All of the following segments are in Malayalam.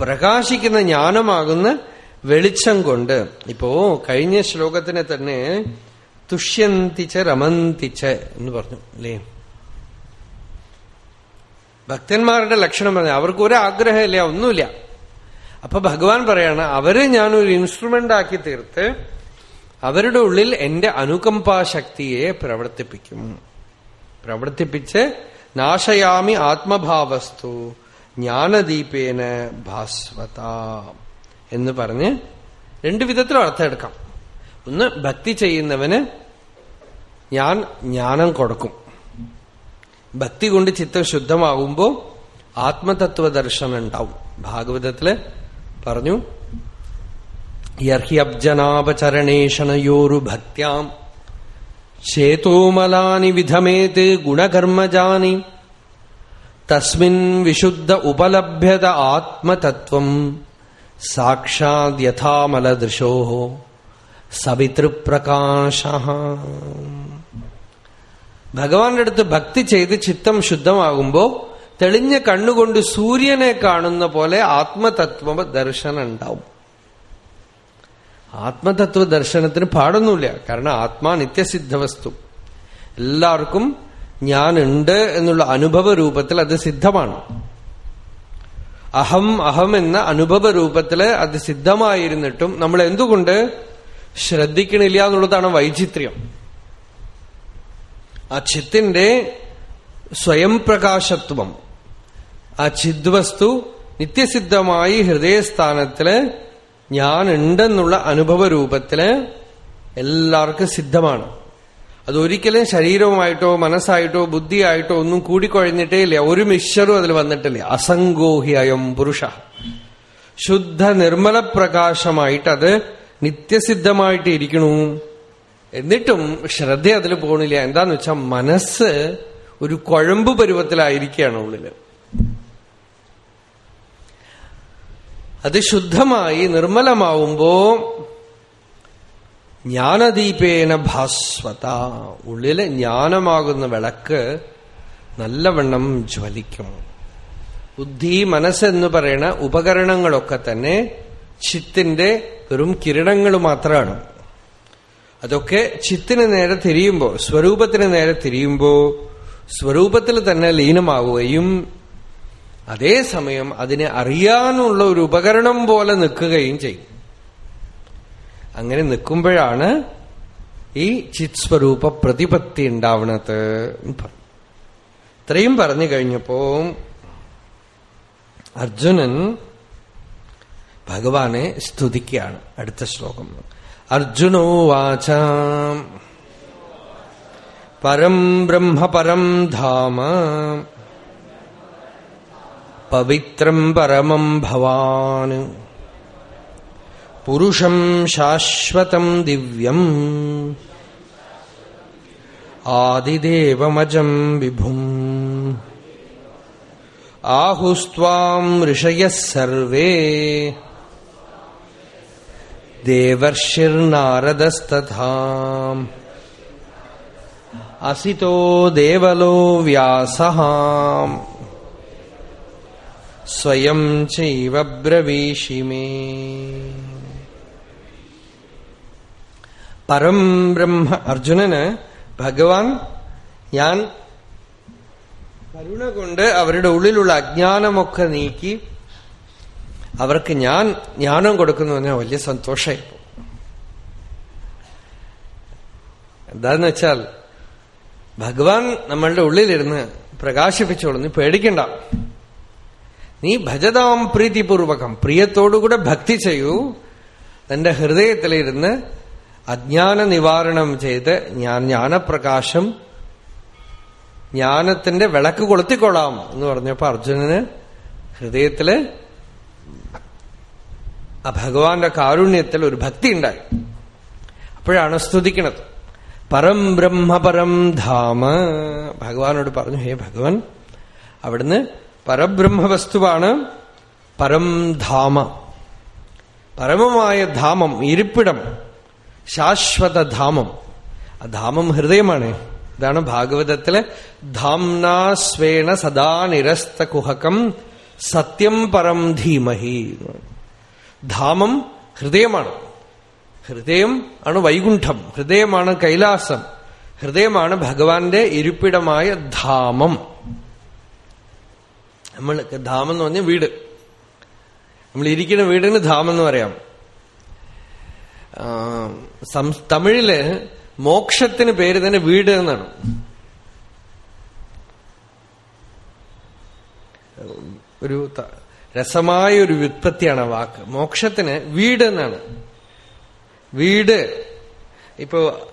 പ്രകാശിക്കുന്ന ജ്ഞാനമാകുന്ന വെളിച്ചം കൊണ്ട്. ഇപ്പോ കഴിഞ്ഞ ശ്ലോകത്തിനെ തന്നെ തുഷ്യന്തിച്ച രമന്തിച്ച എന്ന് പറഞ്ഞു അല്ലേ? ഭക്തന്മാരുടെ ലക്ഷണം പറഞ്ഞു അവർക്ക് ഒരു ഒന്നുമില്ല. അപ്പൊ ഭഗവാൻ പറയാണ് അവരെ ഞാനൊരു ഇൻസ്ട്രുമെന്റ് ആക്കി തീർത്ത് അവരുടെ ഉള്ളിൽ എന്റെ അനുകമ്പാശക്തിയെ പ്രവർത്തിപ്പിക്കും. പ്രവർത്തിപ്പിച്ച് നാശയാമി ആത്മഭാവസ്തു. ജ്ഞാനദീപേന ഭാസ്വത എന്ന് പറഞ്ഞ് രണ്ടു വിധത്തിലും അർത്ഥം എടുക്കാം. ഒന്ന് ഭക്തി ചെയ്യുന്നവന് ഞാൻ ജ്ഞാനം കൊടുക്കും. ഭക്തി കൊണ്ട് ചിത്തം ശുദ്ധമാകുമ്പോൾ ആത്മതത്വ ദർശനം ഉണ്ടാവും ഭാഗവതത്തിൽ പറഞ്ഞു യർഹ്യബ്ജനാപചരണേഷണയോരു ഭക്യാം ചേതോമലാനി വിധമേത് ഗുണകർമ്മജാനി തസ്മിൻ വിശുദ്ധ ഉപലഭ്യത ആത്മതത്വം സാക്ഷാദ്യഥാമലദൃശോ സവിതൃപ്രകാശ. ഭഗവാന്റെ അടുത്ത് ഭക്തി ചെയ്ത് ചിത്തം ശുദ്ധമാകുമ്പോ തെളിഞ്ഞ കണ്ണുകൊണ്ട് സൂര്യനെ കാണുന്ന പോലെ ആത്മതത്വ ദർശനം ഉണ്ടാവും ആത്മതത്വ ദർശനത്തിന് പാടൊന്നുമില്ല. കാരണം ആത്മാ നിത്യസിദ്ധ വസ്തു എല്ലാവർക്കും ഞാനുണ്ട് എന്നുള്ള അനുഭവ രൂപത്തിൽ അത് സിദ്ധമാണ്. അഹം അഹം എന്ന അനുഭവ രൂപത്തിൽ അത് സിദ്ധമായിരുന്നിട്ടും നമ്മൾ എന്തുകൊണ്ട് ശ്രദ്ധിക്കണില്ല എന്നുള്ളതാണ് വൈചിത്ര്യം. ആ ചിത്തിന്റെ സ്വയം പ്രകാശത്വം ആ ചിദ്വസ്തു നിത്യസിദ്ധമായി ഹൃദയസ്ഥാനത്തിൽ ഞാനുണ്ടെന്നുള്ള അനുഭവ രൂപത്തിൽ എല്ലാവർക്കും സിദ്ധമാണ്. അതൊരിക്കലും ശരീരവുമായിട്ടോ മനസ്സായിട്ടോ ബുദ്ധിയായിട്ടോ ഒന്നും കൂടിക്കൊഴഞ്ഞിട്ടേ ഇല്ല ഒരു മിശ്വറും അതിൽ വന്നിട്ടില്ല. അസംഗോഹി അയം പുരുഷ. ശുദ്ധ നിർമ്മല പ്രകാശമായിട്ട് അത് നിത്യസിദ്ധമായിട്ട് ഇരിക്കണു. എന്നിട്ടും ശ്രദ്ധ അതിൽ പോണില്ല. എന്താന്ന് വെച്ചാൽ മനസ്സ് ഒരു കുഴമ്പ് പരുവത്തിലായിരിക്കുകയാണ് ഉള്ളിൽ. അത് ശുദ്ധമായി നിർമ്മലമാവുമ്പോ ജ്ഞാനദീപേന ഭാസ്വത. ഉള്ളിലെ ജ്ഞാനമാകുന്ന വിളക്ക് നല്ലവണ്ണം ജ്വലിക്കും. ബുദ്ധി മനസ്സെന്ന് പറയുന്ന ഉപകരണങ്ങളൊക്കെ തന്നെ ചിത്തിന്റെ വെറും കിരണങ്ങൾ മാത്രമാണ് അതൊക്കെ ചിത്തിന് നേരെ തിരിയുമ്പോൾ സ്വരൂപത്തിന് നേരെ തിരിയുമ്പോൾ സ്വരൂപത്തിൽ തന്നെ ലീനമാവുകയും അതേസമയം അതിനെ അറിയാനുള്ള ഒരു ഉപകരണം പോലെ നിൽക്കുകയും ചെയ്യും. അങ്ങനെ നിൽക്കുമ്പോഴാണ് ഈ ചിത് സ്വരൂപ പ്രതിപത്തി ഉണ്ടാവണത് ഇത്രയും പറഞ്ഞു കഴിഞ്ഞപ്പോ അർജുനൻ ഭഗവാനെ സ്തുതിക്കുകയാണ് അടുത്ത ശ്ലോകം. അർജുനോ വാച. പരം ബ്രഹ്മ പരം ധാമ. പവിത്രം പരമം ഭവാൻ. പുരുഷം ശാശ്വതം ദിവ്യം. ആദിദേവമജം വിഭും. ആഹുസ്വാം ഋഷയ സർവേ. ദേവർഷിർനാരദസ്തഥാ. അസിതോ ദേവലോ വ്യാസ. സ്വയം ചൈവ ബ്രവീഷി മേ. പരം ബ്രഹ്മ അർജുനന് ഭഗവാൻ ഞാൻ കരുണ കൊണ്ട് അവരുടെ ഉള്ളിലുള്ള അജ്ഞാനമൊക്കെ നീക്കി അവർക്ക് ഞാൻ ജ്ഞാനം കൊടുക്കുന്നു പറഞ്ഞാൽ വലിയ സന്തോഷമായിരുന്നു എന്താന്ന് വെച്ചാൽ ഭഗവാൻ നമ്മളുടെ ഉള്ളിലിരുന്ന് പ്രകാശിപ്പിച്ചോളൂ നീ പേടിക്കണ്ട. നീ ഭജതാം പ്രീതിപൂർവകം പ്രിയത്തോടുകൂടെ ഭക്തി ചെയ്യൂ. തന്റെ ഹൃദയത്തിലിരുന്ന് അജ്ഞാന നിവാരണം ചെയ്ത് ഞാൻ ജ്ഞാനപ്രകാശം ജ്ഞാനത്തിന്റെ വിളക്ക് കൊളുത്തിക്കൊള്ളാം എന്ന് പറഞ്ഞപ്പോ അർജുനന് ഹൃദയത്തിൽ ആ ഭഗവാന്റെ കാരുണ്യത്തിൽ ഒരു ഭക്തി ഉണ്ടായി. അപ്പോഴാണ് സ്തുതിക്കുന്നത്. പരം ബ്രഹ്മ പരം ധാമ. ഭഗവാനോട് പറഞ്ഞു ഹേ ഭഗവാൻ അവിടുന്ന് പരബ്രഹ്മവസ്തുവാണ് പരം ധാമ. പരമമായ ധാമം ഇരിപ്പിടം. ശാശ്വത ധാമം ആ ധാമം ഹൃദയമാണ്. ഇതാണ് ഭാഗവതത്തിലെ ധാംനാ സ്വേണ സദാ നിരസ്ത കുഹകം സത്യം പരം ധീമഹി. ധാമം ഹൃദയമാണ്. ഹൃദയം ആണ് വൈകുണ്ഠം. ഹൃദയമാണ് കൈലാസം. ഹൃദയമാണ് ഭഗവാന്റെ ഇരിപ്പിടമായ ധാമം. നമ്മൾ ധാമം എന്ന് പറഞ്ഞ വീട്. നമ്മൾ ഇരിക്കുന്ന വീടിന് ധാമം എന്ന് പറയാം. തമിഴിൽ മോക്ഷത്തിന് പേര് തന്നെ വീട് എന്നാണ്. ഒരു രസമായ ഒരു വ്യുത്പത്തിയാണ് വാക്ക്. മോക്ഷത്തിന് വീട് എന്നാണ്. വീട്. ഇപ്പോ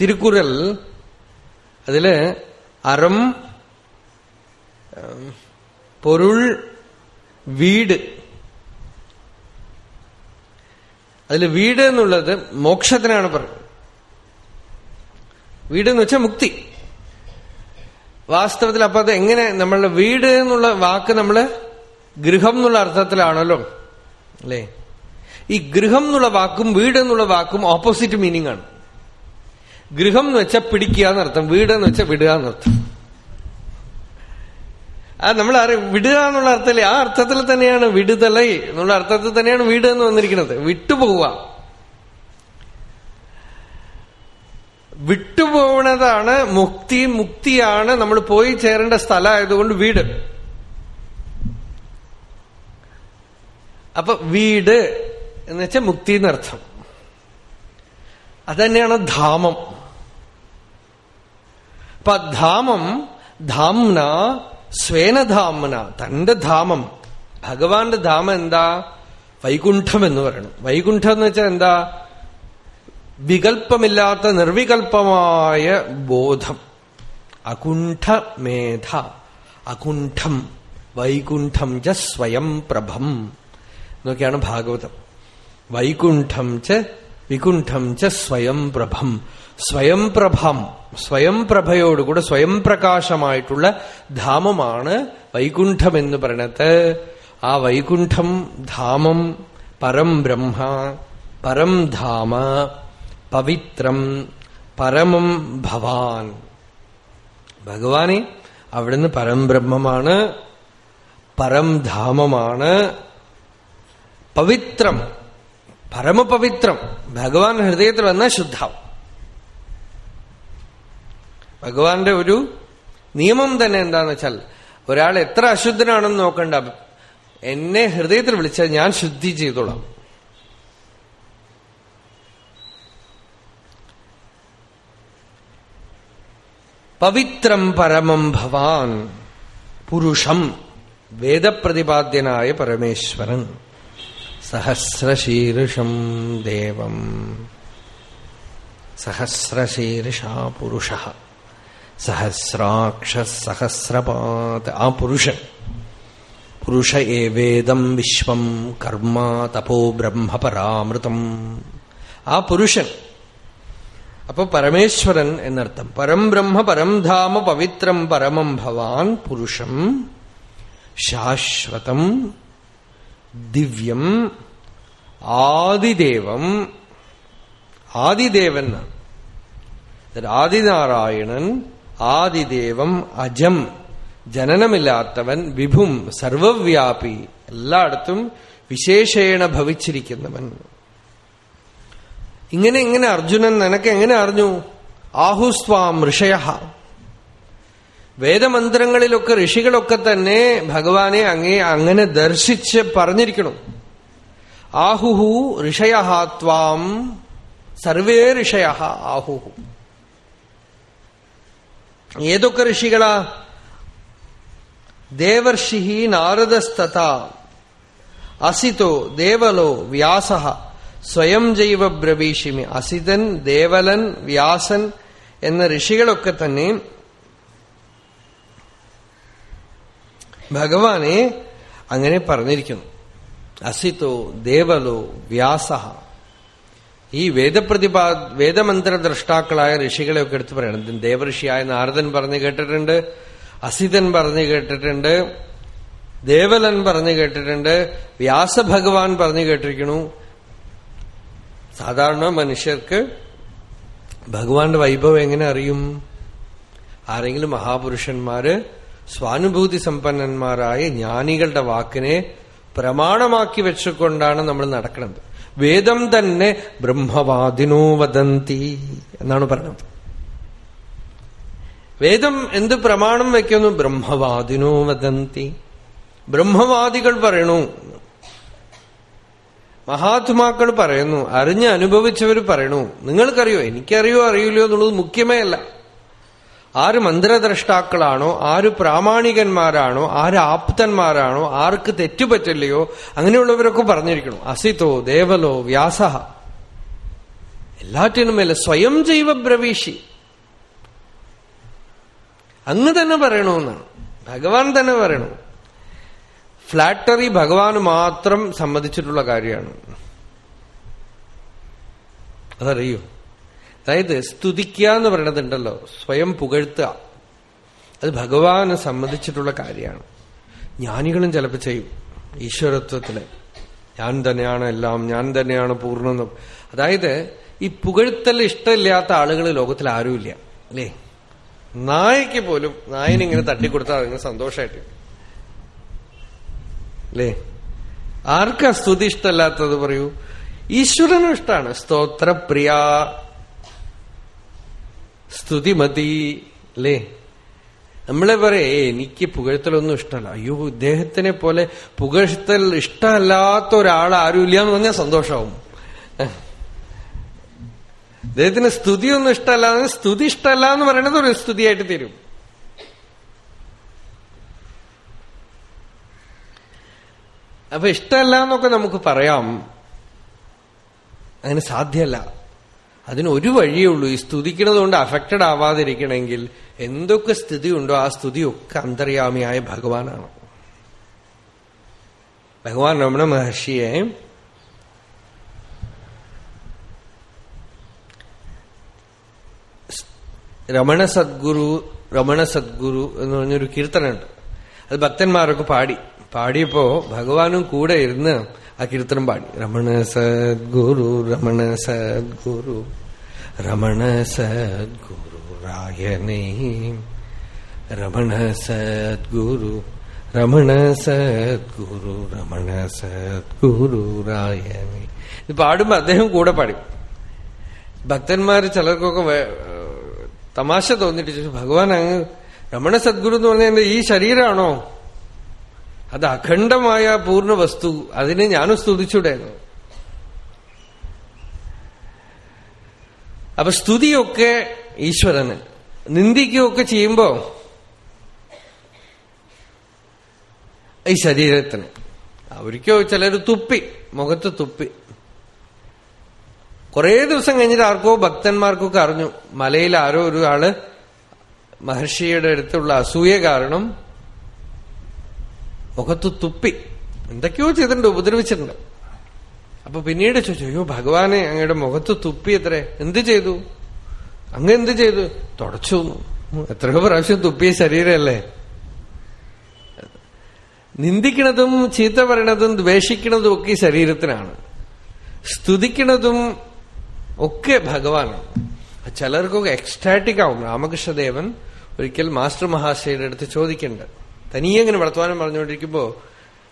തിരുക്കുറൽ അതിൽ അറം പൊരുൾ വീട് അതിൽ വീട് എന്നുള്ളത് മോക്ഷത്തിനാണ് പറഞ്ഞത്. വീട് എന്ന് വെച്ചാൽ മുക്തി. വാസ്തവത്തിൽ അപ്പൊ അത് എങ്ങനെ നമ്മളുടെ വീട് എന്നുള്ള വാക്ക് നമ്മൾ ഗൃഹം എന്നുള്ള അർത്ഥത്തിലാണല്ലോ. അല്ലേ? ഈ ഗൃഹം എന്നുള്ള വാക്കും വീട് എന്നുള്ള വാക്കും ഓപ്പോസിറ്റ് മീനിങ് ആണ്. ഗൃഹം എന്ന് വെച്ചാൽ പിടിക്കുക എന്നർത്ഥം വീട് എന്ന് വെച്ചാൽ വിടുക എന്നർത്ഥം. ആ നമ്മൾ വിടുക എന്നുള്ള അർത്ഥത്തിൽ ആ അർത്ഥത്തിൽ തന്നെയാണ് വിടുതലൈ എന്നുള്ള അർത്ഥത്തിൽ തന്നെയാണ് വീട് എന്ന് വന്നിരിക്കുന്നത്. വിട്ടുപോവുക. വിട്ടുപോകണതാണ് മുക്തി മുക്തിയാണ് നമ്മൾ പോയി ചേരേണ്ട സ്ഥലമായതുകൊണ്ട് വീട്. അപ്പൊ വീട് എന്ന് വെച്ചാൽ മുക്തി എന്നർത്ഥം. അതന്നെയാണ് ധാമം. അപ്പൊ ധാമം ധാംന സ്വേനധാമന തന്റെ ധാമം. ഭഗവാന്റെ ധാമം എന്താ? വൈകുണ്ഠം എന്ന് പറയണം. വൈകുണ്ഠം എന്ന് വെച്ചാൽ എന്താ? വികല്പമില്ലാത്ത നിർവികൽപമായ ബോധം. അകുണ്ഠമേധ. അകുണ്ഠം വൈകുണ്ഠം ച സ്വയം പ്രഭം. എന്നൊക്കെയാണ് ഭാഗവതം. വൈകുണ്ഠം ച വികുണ്ഠം ച സ്വയം പ്രഭം. സ്വയം പ്രഭം സ്വയം പ്രഭയോടുകൂടെ സ്വയം പ്രകാശമായിട്ടുള്ള ധാമമാണ് വൈകുണ്ഠം എന്ന് പറയണത്. ആ വൈകുണ്ഠം ധാമം പരം ബ്രഹ്മ പരം ധാമ പവിത്രം പരമം ഭവാൻ. ഭഗവാനെ അവിടുന്ന് പരം പരംധാമമാണ് പവിത്രം പരമപവിത്രം. ഭഗവാൻ ഹൃദയത്തിൽ വന്നാൽ ശുദ്ധാവും. ഭഗവാന്റെ ഒരു നിയമം തന്നെ എന്താന്ന് വെച്ചാൽ ഒരാൾ എത്ര അശുദ്ധനാണെന്ന് നോക്കണ്ട. എന്നെ ഹൃദയത്തിൽ വിളിച്ചാൽ ഞാൻ ശുദ്ധി ചെയ്തോളാം. പവിത്രം പരമം ഭവാൻ പുരുഷം വേദപ്രതിപാദ്യനായ പരമേശ്വരൻ സഹസ്രശീർഷം ദേവം സഹസ്രശീർഷാ പുരുഷ. സഹസ്രാക്ഷ സഹസ്രപാത് ആ പുരുഷൻ. പുരുഷ ഏവേദം വിശ്വം കർമ്മ തപോ ബ്രഹ്മപരാമൃതം ആ പുരുഷൻ. അപ്പൊ പരമേശ്വരൻ എന്നർത്ഥം. പരം ബ്രഹ്മ പരം ധാമ പവിത്രം പരമം ഭവാൻ പുരുഷം. ശാശ്വതം ദിവ്യം ആദിദേവം. ആദിദേവൻ ആദിനാരായണൻ ആദിദേവം അജം. ജനനമില്ലാത്തവൻ വിഭും സർവവ്യാപി. എല്ലായിടത്തും വിശേഷേണ ഭവിച്ചിരിക്കുന്നവൻ. ഇങ്ങനെ ഇങ്ങനെ അർജുനൻ നിനക്ക് എങ്ങനെ അറിഞ്ഞു? ആഹുസ്വാം ഋഷയ വേദമന്ത്രങ്ങളിലൊക്കെ ഋഷികളൊക്കെ തന്നെ ഭഗവാനെ അങ്ങേ അങ്ങനെ ദർശിച്ച് പറഞ്ഞിരിക്കണം. ആഹുഹു ഋഷയഹാത്വാം സർവേ ഋഷയ ആഹുഹു. ഏതൊക്കെ ഋഷികളാ? ദേവർഷി നാരദസ്തത അസിതോ ദേവലോ വ്യാസ. സ്വയം ജൈവ ബ്രവീഷിമി. അസിതൻ ദേവലൻ വ്യാസൻ എന്ന ഋഷികളൊക്കെ തന്നെ ഭഗവാനെ അങ്ങനെ പറഞ്ഞിരിക്കുന്നു. അസിതോ ദേവലോ വ്യാസ. ഈ വേദപ്രതിപാ വേദമന്ത്ര ദ്രഷ്ടാക്കളായ ഋഷികളെയൊക്കെ എടുത്തു പറയണം. ദേവഋഷിയായ നാരദൻ പറഞ്ഞു കേട്ടിട്ടുണ്ട് അസിതൻ പറഞ്ഞു കേട്ടിട്ടുണ്ട് ദേവലൻ പറഞ്ഞു കേട്ടിട്ടുണ്ട് വ്യാസഭഗവാൻ പറഞ്ഞു കേട്ടിരിക്കണു സാധാരണ മനുഷ്യർക്ക് ഭഗവാന്റെ വൈഭവം എങ്ങനെ അറിയും? ആരെങ്കിലും മഹാപുരുഷന്മാര് സ്വാനുഭൂതി സമ്പന്നന്മാരായ ജ്ഞാനികളുടെ വാക്കിനെ പ്രമാണമാക്കി വെച്ചുകൊണ്ടാണ് നമ്മൾ നടക്കുന്നത്. വേദം തന്നെ ബ്രഹ്മവാദിനോ വദന്തി എന്നാണ് പറഞ്ഞത്. വേദം എന്ത് പ്രമാണം വയ്ക്കുന്നു? ബ്രഹ്മവാദിനോ വദന്തി. ബ്രഹ്മവാദികൾ പറയണു. മഹാത്മാക്കൾ പറയുന്നു. അറിഞ്ഞ് അനുഭവിച്ചവർ പറയണു. നിങ്ങൾക്കറിയോ? എനിക്കറിയോ അറിയില്ലയോ എന്നുള്ളത് മുഖ്യമേ അല്ല. ആര് മന്ത്രദ്രഷ്ടാക്കളാണോ ആര് പ്രാമാണികന്മാരാണോ ആര് ആപ്തന്മാരാണോ ആർക്ക് തെറ്റുപറ്റില്ലയോ അങ്ങനെയുള്ളവരൊക്കെ പറഞ്ഞിരിക്കണം. അസിതോ ദേവലോ വ്യാസ. എല്ലാറ്റിനും മേലെ സ്വയം ജൈവ ബ്രവീഷി. അങ്ങ് തന്നെ പറയണമെന്നാണ് ഭഗവാൻ തന്നെ പറയണു. ഫ്ലാറ്ററി ഭഗവാൻ മാത്രം സമ്മതിച്ചിട്ടുള്ള കാര്യമാണ്. അതറിയോ? അതായത് സ്തുതിക്കുക എന്ന് പറയണതുണ്ടല്ലോ. സ്വയം പുകഴ്ത്തുക. അത് ഭഗവാന് സംബന്ധിച്ചിട്ടുള്ള കാര്യമാണ്. ജ്ഞാനികളും ചിലപ്പോൾ ചെയ്യും. ഈശ്വരത്വത്തിൽ. ഞാൻ തന്നെയാണ് എല്ലാം ഞാൻ തന്നെയാണ് പൂർണം അതായത് ഈ പുകഴ്ത്തൽ ഇഷ്ടമില്ലാത്ത ആളുകൾ ലോകത്തിൽ ആരുമില്ല. അല്ലേ? നായക്ക് പോലും നായനിങ്ങനെ തട്ടിക്കൊടുത്താൽ അതിന് സന്തോഷമായിട്ട്. അല്ലേ? ആർക്കാ സ്തുതി ഇഷ്ടമല്ലാത്തത് പറയൂ? ഈശ്വരനും ഇഷ്ടമാണ് സ്തോത്രപ്രിയ സ്തുതിമതി അല്ലേ നമ്മളെ പറയേ എനിക്ക് പുകഴ്ത്തലൊന്നും ഇഷ്ടമല്ല അയ്യോ ഇദ്ദേഹത്തിനെ പോലെ പുകഴ്ത്തൽ ഇഷ്ടമല്ലാത്ത ഒരാൾ ആരുമില്ല എന്ന് പറഞ്ഞാൽ സന്തോഷമാവും അദ്ദേഹത്തിന് സ്തുതിയൊന്നും ഇഷ്ടമല്ല സ്തുതി ഇഷ്ടമല്ല എന്ന് പറയുന്നത് ഒരു സ്തുതിയായിട്ട് തരും. അപ്പൊ ഇഷ്ടമല്ല എന്നൊക്കെ നമുക്ക് പറയാം. അങ്ങനെ സാധ്യമല്ല. അതിന് ഒരു വഴിയേ ഉള്ളൂ. ഈ സ്തുതിക്കുന്നത് കൊണ്ട് അഫക്റ്റഡ് ആവാതിരിക്കണമെങ്കിൽ എന്തൊക്കെ സ്ഥിതി ഉണ്ടോ ആ സ്തുതിയൊക്കെ അന്തര്യാമിയായ ഭഗവാനാണ്. ഭഗവാൻ രമണ മഹർഷിയെ രമണ സദ്ഗുരു രമണ സദ്ഗുരു എന്ന് പറഞ്ഞൊരു കീർത്തനുണ്ട് അത് ഭക്തന്മാരൊക്കെ പാടി. പാടിയപ്പോ ഭഗവാനും കൂടെ ഇരുന്ന് ആ കീർത്തനം പാടി. രമണ സദ്ഗുരു രമണ സദ്ഗുരു രമണ സദ്ഗുരു രായനേ രമണ സദ്ഗുരു രമണ സദ്ഗുരു രമണ സദ്ഗുരു രായനേ. ഇത് പാടുമ്പോ അദ്ദേഹം കൂടെ പാടി. ഭക്തന്മാര് ചിലർക്കൊക്കെ തമാശ തോന്നിട്ട് ഭഗവാൻ അങ്ങ് രമണ സദ്ഗുരു എന്ന് പറഞ്ഞാൽ ഈ ശരീരമാണോ അത് അഖണ്ഡമായ പൂർണ വസ്തു. അതിനെ ഞാനും സ്തുതിച്ചുടേന്നു അപ്പൊ സ്തുതിയൊക്കെ ഈശ്വരന്. നിന്ദിക്കുകയൊക്കെ ചെയ്യുമ്പോ ഈ ശരീരത്തിന്. അവർക്കോ ചിലർ തുപ്പി മുഖത്ത് തുപ്പി. കുറേ ദിവസം കഴിഞ്ഞിട്ട് ആർക്കോ ഭക്തന്മാർക്കൊക്കെ അറിഞ്ഞു. മലയിൽ ആരോ ഒരു ആൾ മഹർഷിയുടെ അടുത്തുള്ള അസൂയ കാരണം മുഖത്ത് തുപ്പി. എന്തൊക്കെയോ ചെയ്തിട്ടുണ്ട് ഉപദ്രവിച്ചിട്ടുണ്ട്. അപ്പൊ പിന്നീട് ചോദിച്ചു അയ്യോ ഭഗവാനെ അങ്ങയുടെ മുഖത്ത് തുപ്പി എത്രേ? എന്ത് ചെയ്തു? അങ്ങ് എന്ത് ചെയ്തു? തുടച്ചു. എത്രയോ പ്രാവശ്യം തുപ്പിയ ശരീരമല്ലേ? നിന്ദിക്കണതും ചീത്ത പറയണതും ദ്വേഷിക്കണതും ഒക്കെ ശരീരത്തിനാണ്. സ്തുതിക്കണതും ഒക്കെ ഭഗവാനാണ്. ചിലർക്കൊക്കെ എക്സ്ട്രാറ്റിക് ആവും. രാമകൃഷ്ണദേവൻ ഒരിക്കൽ മാസ്റ്റർ മഹാശയുടെ അടുത്ത് ചോദിക്കണ്ട. തനിയെ ഇങ്ങനെ വർത്തമാനം പറഞ്ഞുകൊണ്ടിരിക്കുമ്പോ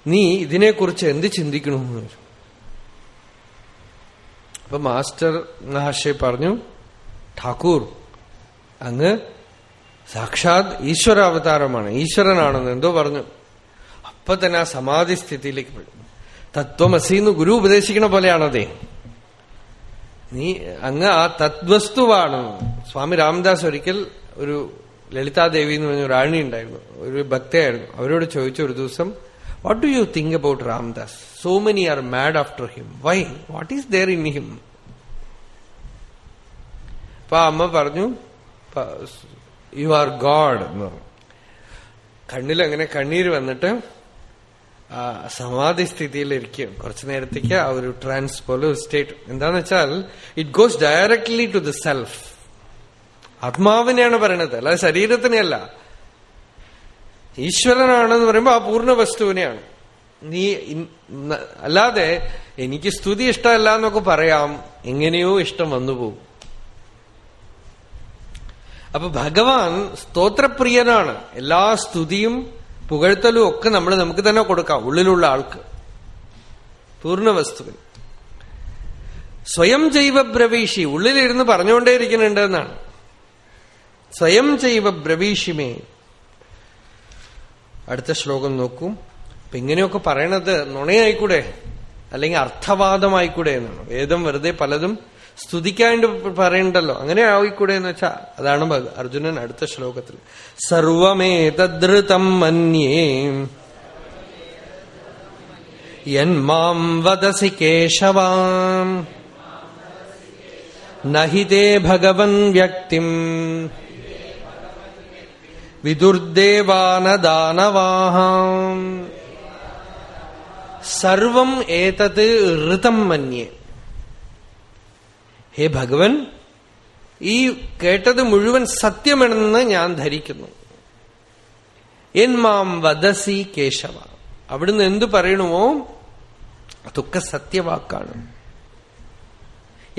നീ ഇതിനെക്കുറിച്ച് എന്ത് ചിന്തിക്കണമെന്ന് ചോദിച്ചു? അപ്പൊ മാസ്റ്റർ മഹാശയ പറഞ്ഞു ഠാക്കൂർ അങ്ങ് സാക്ഷാത് ഈശ്വരാവതാരമാണ് ഈശ്വരനാണെന്ന് എന്തോ പറഞ്ഞു. അപ്പൊ തന്നെ ആ സമാധി സ്ഥിതിയിലേക്ക് പോയി. തത്വമസീന്ന് ഗുരു ഉപദേശിക്കണ പോലെയാണതേ. നീ അങ്ങ് ആ തദ്വസ്തുവാണ്. സ്വാമി രാമദാസ് ഒരിക്കൽ ഒരു ലളിതാദേവി എന്ന് പറഞ്ഞ റാണി ഉണ്ടായിരുന്നു. ഒരു ഭക്തയായിരുന്നു. അവരോട് ചോദിച്ച ഒരു ദിവസം what do you think about Ramdas so many are mad after him why what is there in him അപ്പൊ അമ്മ പറഞ്ഞു യു ആർ ഗോഡ് എന്ന് പറഞ്ഞു. കണ്ണിൽ അങ്ങനെ കണ്ണീര് വന്നിട്ട് സമാധി സ്ഥിതിയിൽ ഇരിക്കും കുറച്ചു നേരത്തേക്ക് ആ ഒരു ട്രാൻസ് പോലെ സ്റ്റേറ്റ് എന്താന്ന് വെച്ചാൽ it goes directly to the self ആത്മാവിനെയാണ് പറയണത്. അല്ലാതെ ശരീരത്തിനെയല്ല. ഈശ്വരനാണെന്ന് പറയുമ്പോൾ ആ പൂർണ വസ്തുവിനെയാണ്. നീ അല്ലാതെ എനിക്ക് സ്തുതി ഇഷ്ടമല്ല എന്നൊക്കെ പറയാം. എങ്ങനെയോ ഇഷ്ടം വന്നു പോകും അപ്പൊ ഭഗവാൻ സ്തോത്രപ്രിയനാണ്. എല്ലാ സ്തുതിയും പുകഴ്ത്തലും ഒക്കെ നമ്മൾ നമുക്ക് തന്നെ കൊടുക്കാം. ഉള്ളിലുള്ള ആൾക്ക്. പൂർണ വസ്തുവിൽ സ്വയം ജൈവ ബ്രവീഷി ഉള്ളിലിരുന്ന് പറഞ്ഞുകൊണ്ടേയിരിക്കുന്നുണ്ട് എന്നാണ്. സ്വയം ചെയ്വ ബ്രവീഷിമേ. അടുത്ത ശ്ലോകം നോക്കും. അപ്പൊ ഇങ്ങനെയൊക്കെ പറയണത് നുണയായിക്കൂടെ? അല്ലെങ്കിൽ അർത്ഥവാദമായിക്കൂടെ എന്നാണ്. വേദം വെറുതെ പലതും സ്തുതിക്കാണ്ട് പറയണ്ടല്ലോ. അങ്ങനെ ആയിക്കൂടെ എന്ന് വെച്ചാ അതാണ് അർജുനൻ അടുത്ത ശ്ലോകത്തിൽ. സർവമേ സർവമേതൃതം മന്യേ യന്മാം വദസി കേശവാം. നഹിതേ ഭഗവൻ വ്യക്തിം. വിദുർദേവാനദാനവാഹാം. ഏതത് ഋതം മന്യേ. ഹേ ഭഗവൻ ഈ കേട്ടത് മുഴുവൻ സത്യമെന്ന് ഞാൻ ധരിക്കുന്നു. എന്മാം വദസി കേശവ. അവിടുന്ന് എന്തു പറയണമോ? അതൊക്കെ സത്യവാക്കാണ്.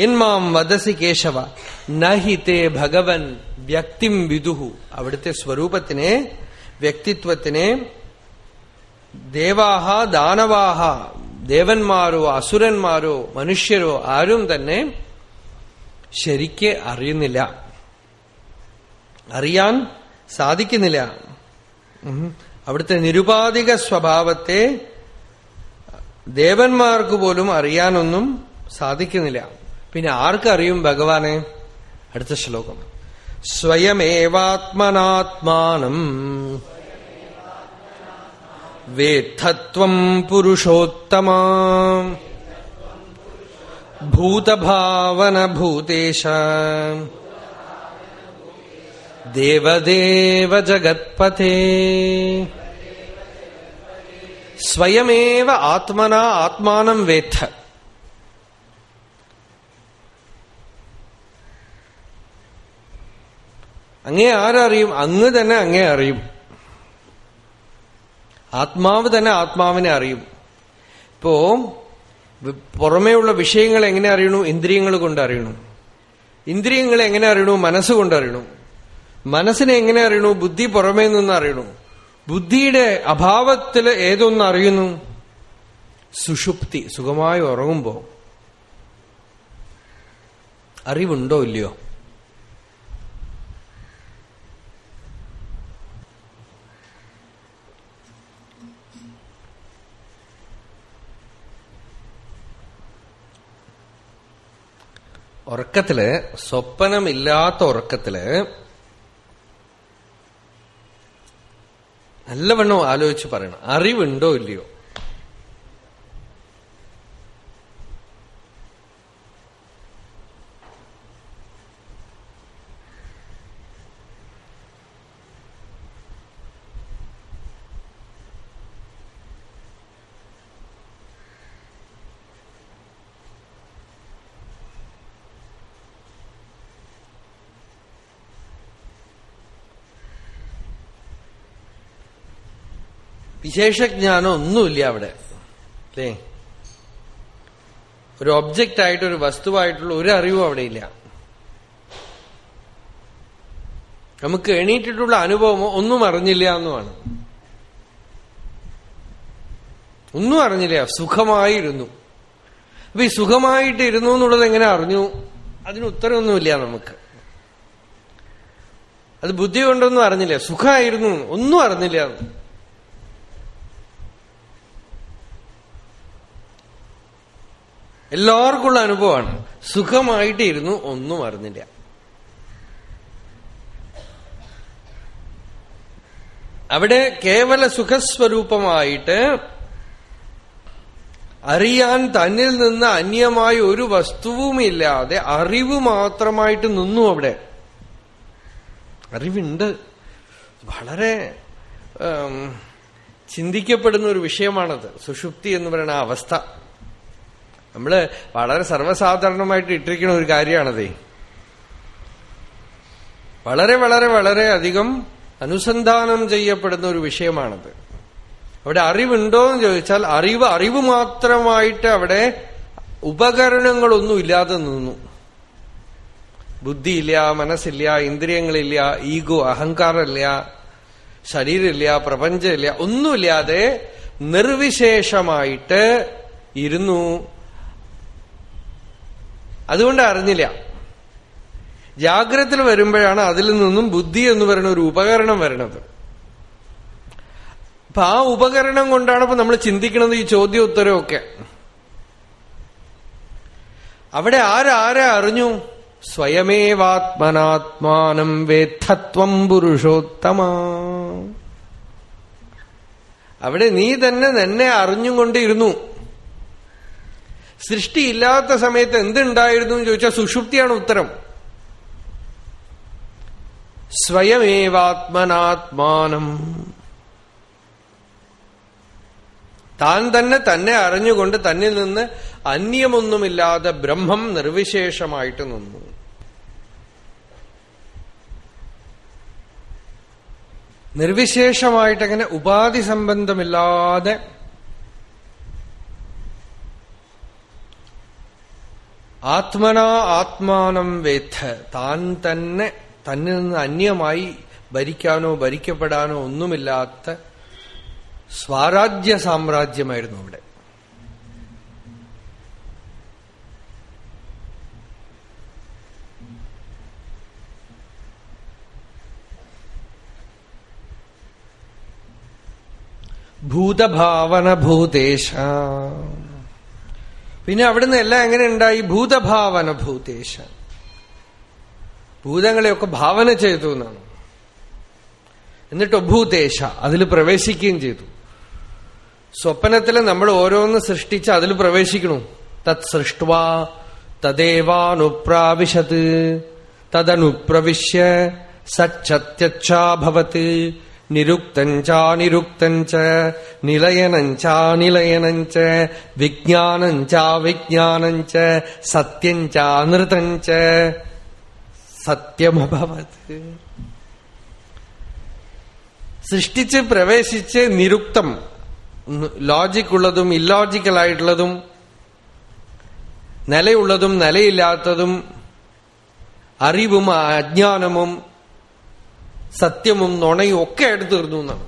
എന്മാം വദസി കേശവ നഹി തേ ഭഗവൻ വ്യക്തിം വിദുഹു. അവിടുത്തെ സ്വരൂപത്തിനെ വ്യക്തിത്വത്തിനെ ദേവാഹ ദാനവാഹ ദേവന്മാരോ അസുരന്മാരോ മനുഷ്യരോ ആരും തന്നെ ശരിക്ക് അറിയുന്നില്ല. അറിയാൻ സാധിക്കുന്നില്ല. അവിടുത്തെ നിരുപാധിക സ്വഭാവത്തെ ദേവന്മാർക്ക് പോലും അറിയാനൊന്നും സാധിക്കുന്നില്ല. പിന്നെ ആർക്കറിയും ഭഗവാനെ? അടുത്ത ശ്ലോകം. സ്വയമേവാത്മനാത്മാനം. വേദ്ധത്വം പുരുഷോത്തമ. ഭൂതഭാവന ഭൂതേശ ദേവദേവ ജഗത്പഥേ സ്വയമേവ ആത്മന ആത്മാനം വേദ്ധ. അങ്ങേ ആരറിയും? അങ്ങ് തന്നെ അങ്ങേ അറിയും. ആത്മാവ് തന്നെ ആത്മാവിനെ അറിയും. ഇപ്പോ പുറമേയുള്ള വിഷയങ്ങൾ എങ്ങനെ അറിയണു? ഇന്ദ്രിയങ്ങൾ കൊണ്ട് അറിയണു. ഇന്ദ്രിയങ്ങൾ എങ്ങനെ അറിയണു? മനസ്സുകൊണ്ട് അറിയണു. മനസ്സിനെ എങ്ങനെ അറിയണു? ബുദ്ധി പുറമേ നിന്ന് അറിയണു. ബുദ്ധിയുടെ അഭാവത്തിൽ ഏതൊന്നും അറിയുന്നു? സുഷുപ്തി സുഖമായി ഉറങ്ങുമ്പോ. അറിവുണ്ടോ ഇല്ലയോ? ഉറക്കത്തിൽ സ്വപ്നമില്ലാത്ത ഉറക്കത്തിൽ നല്ലവണ്ണം ആലോചിച്ച് പറയണം. അറിവുണ്ടോ ഇല്ലയോ? വിശേഷജ്ഞാനം ഒന്നുമില്ല അവിടെ. അല്ലേ? ഒരു ഒബ്ജക്റ്റ് ആയിട്ട് ഒരു വസ്തുവായിട്ടുള്ള ഒരു അറിവും അവിടെ ഇല്ല. നമുക്ക് എണീറ്റിട്ടുള്ള അനുഭവമോ ഒന്നും അറിഞ്ഞില്ല എന്നുമാണ്. ഒന്നും അറിഞ്ഞില്ല. സുഖമായിരുന്നു. അപ്പൊ ഈ സുഖമായിട്ട് ഇരുന്നു എന്നുള്ളത് എങ്ങനെ അറിഞ്ഞു? അതിന് ഉത്തരമൊന്നുമില്ല നമുക്ക്. അത് ബുദ്ധി കൊണ്ടൊന്നും അറിഞ്ഞില്ല. സുഖമായിരുന്നു. ഒന്നും അറിഞ്ഞില്ല. എല്ലാവർക്കുള്ള അനുഭവമാണ്. സുഖമായിട്ട് ഇരുന്നു ഒന്നും അറിഞ്ഞില്ല. അവിടെ കേവല സുഖസ്വരൂപമായിട്ട് അറിയാൻ തന്നിൽ നിന്ന് അന്യമായ ഒരു വസ്തുവുമില്ലാതെ അറിവ് മാത്രമായിട്ട് നിന്നു അവിടെ. അറിവുണ്ട്. വളരെ ചിന്തിക്കപ്പെടുന്ന ഒരു വിഷയമാണത്. സുഷുപ്തി എന്ന് പറയുന്ന അവസ്ഥ. നമ്മൾ വളരെ സർവസാധാരണമായിട്ട് ഇട്ടിരിക്കുന്ന ഒരു കാര്യമാണതേ. വളരെ വളരെ വളരെ അധികം അനുസന്ധാനം ചെയ്യപ്പെടുന്ന ഒരു വിഷയമാണത്. അവിടെ അറിവുണ്ടോ എന്ന് ചോദിച്ചാൽ അറിവ് അറിവ് മാത്രമായിട്ട് അവിടെ ഉപകരണങ്ങളൊന്നും ഇല്ലാതെ നിന്നു. ബുദ്ധിയില്ല മനസ്സില്ല ഇന്ദ്രിയങ്ങളില്ല ഈഗോ അഹങ്കാരമില്ല ശരീരമില്ല പ്രപഞ്ചമില്ല ഒന്നുമില്ലാതെ നിർവിശേഷമായിട്ട് ഇരുന്നു. അതുകൊണ്ട് അറിഞ്ഞില്ല. ജാഗ്രത വരുമ്പോഴാണ് അതിൽ നിന്നും ബുദ്ധി എന്ന് പറയുന്ന ഒരു ഉപകരണം വരണത് അപ്പൊ ആ ഉപകരണം കൊണ്ടാണ് ഇപ്പൊ നമ്മൾ ചിന്തിക്കുന്നത് ഈ ചോദ്യോത്തരമൊക്കെ. അവിടെ ആരാരെ അറിഞ്ഞു? സ്വയമേവാത്മനാത്മാനം വേദ്ധത്വം പുരുഷോത്തമ. അവിടെ നീ തന്നെ നിന്നെ അറിഞ്ഞുകൊണ്ടിരുന്നു സൃഷ്ടിയില്ലാത്ത സമയത്ത് എന്തുണ്ടായിരുന്നു എന്ന് ചോദിച്ചാൽ സുഷുപ്തിയാണ് ഉത്തരം. സ്വയമേവാത്മനാത്മാനം. താൻ തന്നെ തന്നെ അറിഞ്ഞുകൊണ്ട് തന്നിൽ നിന്ന് അന്യമൊന്നുമില്ലാതെ ബ്രഹ്മം നിർവിശേഷമായിട്ട് നിന്നു. നിർവിശേഷമായിട്ടങ്ങനെ ഉപാധി സംബന്ധമില്ലാതെ ആത്മനാ ആത്മാനം വേദ്ധ താൻ തന്നെ തന്നിൽ നിന്ന് അന്യമായി ഭരിക്കാനോ ഭരിക്കപ്പെടാനോ ഒന്നുമില്ലാത്ത സ്വാരാജ്യ സാമ്രാജ്യമായിരുന്നു അവിടെ. ഭൂതഭാവന ഭൂതേശ പിന്നെ അവിടുന്ന് എല്ലാം എങ്ങനെ ഉണ്ടായി? ഭൂതഭാവന ഭൂതേശ ഭൂതങ്ങളെയൊക്കെ ഭാവന ചെയ്തു എന്നാണ്. എന്നിട്ട് ഭൂതേശ അതിൽ പ്രവേശിക്കുകയും ചെയ്തു. സ്വപ്നത്തിൽ നമ്മൾ ഓരോന്ന് സൃഷ്ടിച്ച് അതിൽ പ്രവേശിക്കണു. തത് സൃഷ്ടുവാ തദേവാനുപ്രാവിശത് തദനുപ്രവിശ്യ സച്ചത്യച്ഛാഭവത് നിരുക്തഞ്ചാനിരുക്തഞ്ച നിലയനഞ്ചാനിലയനഞ്ച വിജ്ഞാനഞ്ചാവിജ്ഞാനഞ്ച സത്യഞ്ചാനൃതഞ്ച സത്യമഭവത്. സൃഷ്ടിച്ച് പ്രവേശിച്ച് നിരുക്തം. ലോജിക് ഉള്ളതും ഇല്ലോജിക്കലായിട്ടുള്ളതും നിലയുള്ളതും നിലയില്ലാത്തതും അറിവും അജ്ഞാനവും സത്യവും നുണയും ഒക്കെ എടുത്തു തീർന്നു എന്നാണ്.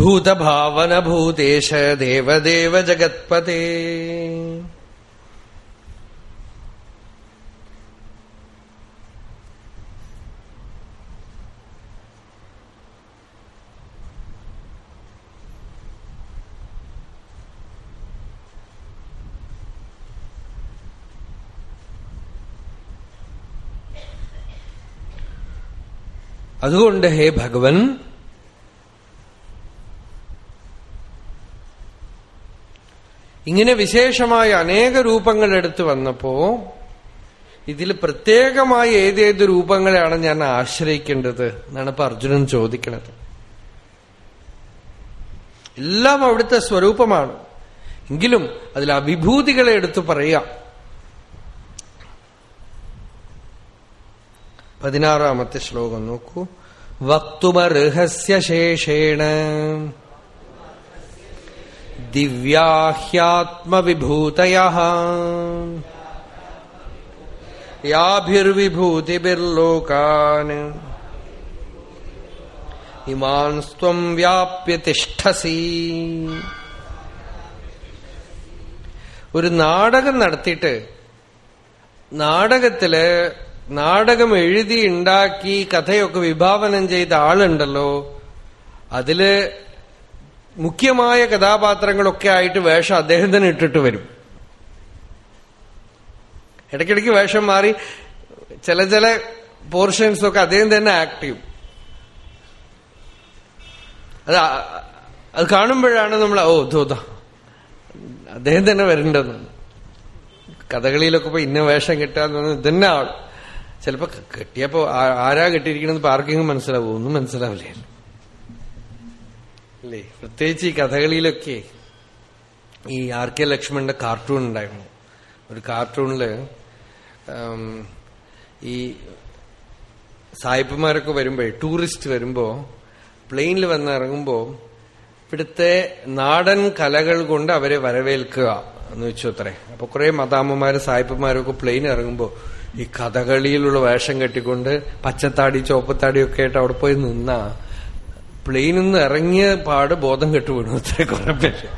ഭൂതഭാവന ഭൂതേശ ദേവദേവ ജഗത്പതേ. അതുകൊണ്ട് ഹേ ഭഗവൻ ഇങ്ങനെ വിശേഷമായ അനേക രൂപങ്ങൾ എടുത്തു വന്നപ്പോ ഇതിൽ പ്രത്യേകമായി ഏതേത് രൂപങ്ങളെയാണ് ഞാൻ ആശ്രയിക്കേണ്ടത് എന്നാണ് ഇപ്പൊ അർജുനൻ ചോദിക്കുന്നത് എല്ലാം അവിടുത്തെ സ്വരൂപമാണ്. എങ്കിലും അതിൽ അഭിഭൂതികളെ എടുത്തു പറയാം. പതിനാറാമത്തെ ശ്ലോകം നോക്കൂ. വക്തുമർഹസ്യ ശേഷേണ. ദിവ്യാഹ്യാത്മവിഭൂതയ യാഭിർവിഭൂതിഭിർലോകാൻ. ഇമാൻ സ്വം വ്യാപ്യ തിഷ്ഠസി. ഒരു നാടകം നടത്തിയിട്ട് നാടകത്തിൽ നാടകം എഴുതി ഉണ്ടാക്കി കഥയൊക്കെ വിഭാവനം ചെയ്ത ആളുണ്ടല്ലോ. അതിൽ മുഖ്യമായ കഥാപാത്രങ്ങളൊക്കെ ആയിട്ട് വേഷം അദ്ദേഹം തന്നെ ഇട്ടിട്ട് വരും. ഇടയ്ക്കിടയ്ക്ക് വേഷം മാറി ചില ചില പോർഷൻസ് ഒക്കെ അദ്ദേഹം തന്നെ ആക്ട് ചെയ്യും. അത് അത് കാണുമ്പോഴാണ് നമ്മൾ ഓ ധോത അദ്ദേഹം തന്നെ വരണ്ടെന്ന് കഥകളിയിലൊക്കെ പോയി ഇന്ന വേഷം കിട്ടാന്ന് പറഞ്ഞാൽ ഇതന്നെ ആൾ. ചിലപ്പോ കെട്ടിയപ്പോ ആരാ കെട്ടിയിരിക്കണെന്ന് പാർക്കിംഗ് മനസ്സിലാവും? ഒന്നും മനസ്സിലാവില്ലേ? അല്ലേ? പ്രത്യേകിച്ച് ഈ കഥകളിയിലൊക്കെ ഈ ആർ കെ ലക്ഷ്മണന്റെ കാർട്ടൂൺ ഉണ്ടായിരുന്നു. ഒരു കാർട്ടൂണിൽ ഈ സായിപ്പുമാരൊക്കെ വരുമ്പോ ടൂറിസ്റ്റ് വരുമ്പോ പ്ലെയിനിൽ വന്ന് ഇറങ്ങുമ്പോ ഇവിടുത്തെ നാടൻ കലകൾ കൊണ്ട് അവരെ വരവേൽക്കുക എന്ന് വെച്ചു അത്രേ. അപ്പൊ കുറെ മതാമ്മമാര് സായിപ്പന്മാരൊക്കെ പ്ലെയിൻ ഇറങ്ങുമ്പോ ഈ കഥകളിയിലുള്ള വേഷം കെട്ടിക്കൊണ്ട് പച്ചത്താടി ചോപ്പത്താടിയൊക്കെ ആയിട്ട് അവിടെ പോയി നിന്ന പ്ലെയിനിൽ നിന്ന് ഇറങ്ങിയ പാട് ബോധം കെട്ടു വീണു അത്ര കുറെ പേര്.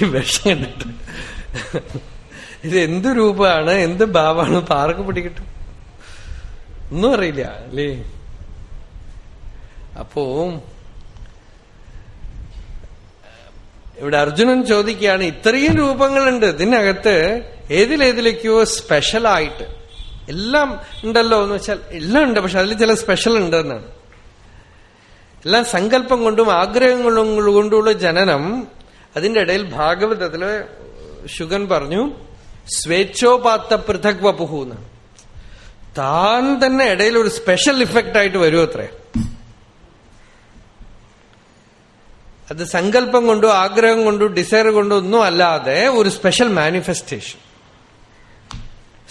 ഈ വേഷം കണ്ടിട്ട്. ഇത് എന്ത് രൂപമാണ് എന്ത് ഭാവമാണ് പാർക്ക് പിടിക്കട്ടെ? ഒന്നും അറിയില്ല അല്ലേ? അപ്പോ ഇവിടെ അർജുനൻ ചോദിക്കുകയാണ് ഇത്രയും രൂപങ്ങളുണ്ട് ഇതിനകത്ത് ഏതിലേതിലേക്കോ സ്പെഷ്യലായിട്ട് എല്ലാം ഉണ്ടല്ലോ എന്ന് വെച്ചാൽ എല്ലാം ഉണ്ട് പക്ഷെ അതിൽ ചില സ്പെഷ്യൽ ഉണ്ട് എന്നാണ്. എല്ലാം സങ്കല്പം കൊണ്ടും ആഗ്രഹങ്ങളും കൊണ്ടുള്ള ജനനം അതിന്റെ ഇടയിൽ ഭാഗവതത്തിൽ ശുഗൻ പറഞ്ഞു സ്വേച്ഛോപാത്ത പൃഥക് വപുഹു എന്ന്. താൻ തന്നെ ഇടയിൽ ഒരു സ്പെഷ്യൽ ഇഫക്റ്റ് ആയിട്ട് വരും അത്രേ. അത് സങ്കല്പം കൊണ്ടോ ആഗ്രഹം കൊണ്ടോ ഡിസൈർ കൊണ്ടോ ഒന്നും അല്ലാതെ ഒരു സ്പെഷ്യൽ മാനിഫെസ്റ്റേഷൻ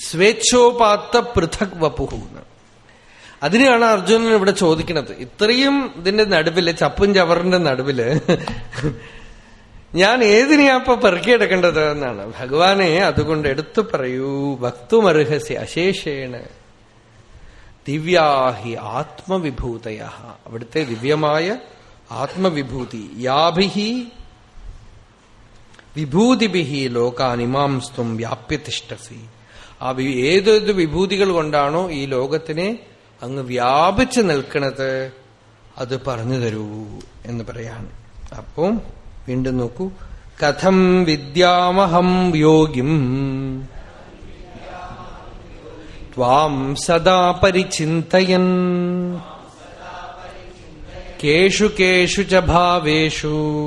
സ്വേച്ഛോപാത്ത പൃഥക് വപുഹു അതിനെയാണ് അർജുനൻ ഇവിടെ ചോദിക്കുന്നത്. ഇത്രയും ഇതിന്റെ നടുവിൽ ചപ്പും ചവറിന്റെ നടുവിൽ ഞാൻ ഏതിനെയാ ഇപ്പൊ പെറുക്കിയെടുക്കേണ്ടത് എന്നാണ്. ഭഗവാനെ അതുകൊണ്ട് എടുത്തു പറയൂ ഭക്തുമർഹസി അശേഷേണ് ദിവ്യാഹി ആത്മവിഭൂതയ. അവിടുത്തെ ദിവ്യമായ ആത്മവിഭൂതി. യാഭിഹി വിഭൂതിഭിഹി ലോകാനിമാംസ്തും വ്യാപ്യതിഷ്ടസി ആ ഏതൊരു വിഭൂതികൾ കൊണ്ടാണോ ഈ ലോകത്തിനെ അങ്ങ് വ്യാപിച്ചു നിൽക്കുന്നത് അത് പറഞ്ഞു തരൂ എന്ന് പറയാണ്. അപ്പോ വീണ്ടും നോക്കൂ. കഥം വിദ്യാമഹം യോഗിം. ത്വാം സദാ പരിചിന്തയൻ. കേഷു കേഷു ച ഭാവേഷു.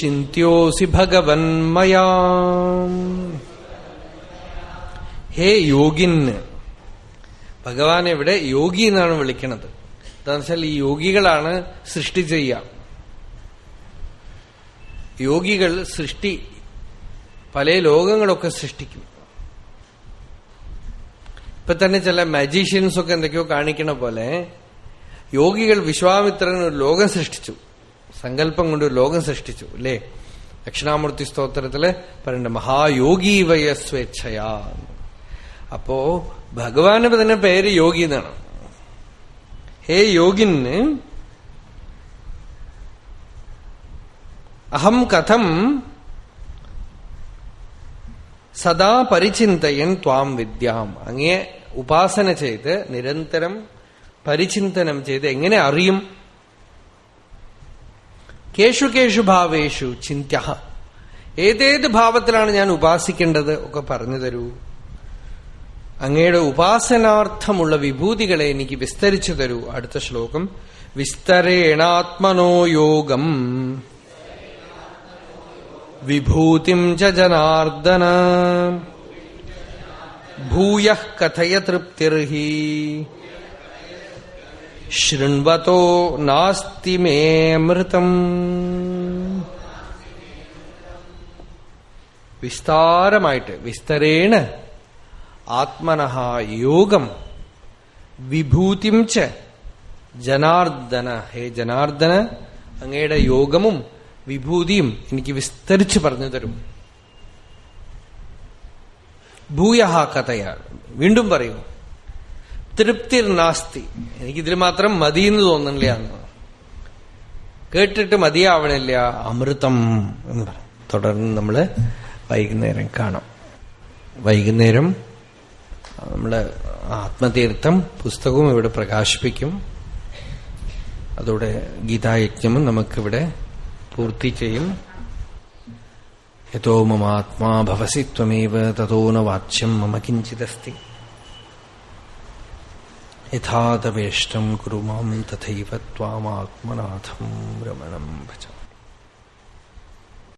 ചിന്യോസി ഭഗവൻ മയാ. ഹേ യോഗിന് ഭഗവാൻ ഇവിടെ യോഗി എന്നാണ് വിളിക്കുന്നത് എന്താണെന്ന് വെച്ചാൽ ഈ യോഗികളാണ് സൃഷ്ടി ചെയ്യുക. യോഗികൾ സൃഷ്ടി പല ലോകങ്ങളൊക്കെ സൃഷ്ടിക്കും. ഇപ്പൊ തന്നെ ചില മജീഷ്യൻസ് ഒക്കെ എന്തൊക്കെയോ കാണിക്കണ പോലെ യോഗികൾ വിശ്വാമിത്രൻ ഒരു ലോകം സൃഷ്ടിച്ചു. സങ്കല്പം കൊണ്ട് ഒരു ലോകം സൃഷ്ടിച്ചു അല്ലേ? ദക്ഷിണാമൂർത്തി സ്തോത്രത്തിൽ പറയണ്ട മഹായോഗീവയ സ്വേച്ഛയാ. അപ്പോ ഭഗവാന് തന്നെ പേര് യോഗി എന്നാണ്. ഹേ യോഗിന് അഹം കഥം സദാ പരിചിന്തയൻ ത്വാം വിദ്യാം. അങ്ങേ ഉപാസന ചെയ്ത് നിരന്തരം പരിചിന്തനം ചെയ്ത് എങ്ങനെ അറിയും? കേഷു കേഷു ഭാവേഷു ചിന്ത്യ ഏതേത് ഭാവത്തിലാണ് ഞാൻ ഉപാസിക്കേണ്ടത്? ഒക്കെ പറഞ്ഞു തരൂ. അങ്ങയുടെ ഉപാസനാർത്ഥമുള്ള വിഭൂതികളെ എനിക്ക് വിസ്തരിച്ചു തരൂ. അടുത്ത ശ്ലോകം. വിസ്തരേണാത്മനോ യോഗം. വിഭൂതിം ച ജനാർദ്ദന. ഭൂയ കഥയ തൃപ്തിർഹി. ശൃണ്വതോ നാസ്തി മേ വിസ്താരമായിട്ട് വിസ്തരേണ ആത്മനഹ യോഗം വിഭൂതിം ച ജനാർദ്ദന. ഹേ ജനാർദ്ദന അങ്ങയുടെ യോഗമും വിഭൂതിയും എനിക്ക് വിസ്തരിച്ച് പറഞ്ഞു തരും. ഭൂയഹ കഥയ. വീണ്ടും പറയൂ. തൃപ്തിർ നാസ്തി. എനിക്കിതിൽ മാത്രം മതിയെന്ന് തോന്നുന്നില്ല. എന്ന് കേട്ടിട്ട് മതിയാവണില്ല. അമൃതം എന്ന് പറയും. തുടർന്ന് നമ്മൾ വൈകുന്നേരം കാണാം. വൈകുന്നേരം നമ്മുടെ ആത്മതീർത്ഥം പുസ്തകവും ഇവിടെ പ്രകാശിപ്പിക്കും. അതോടെ ഗീതായജ്ഞമും നമുക്കിവിടെ പൂർത്തി ചെയ്യും. യഥോ മമാത്മാ ഭവസി ത്വമേവ ന വാച്യം മമ കിഞ്ചിദസ്തി യഥാതവേഷ്ടം കുരു മാം തഥൈവ ത്വാമാത്മനാഥം രമണം ഭജ.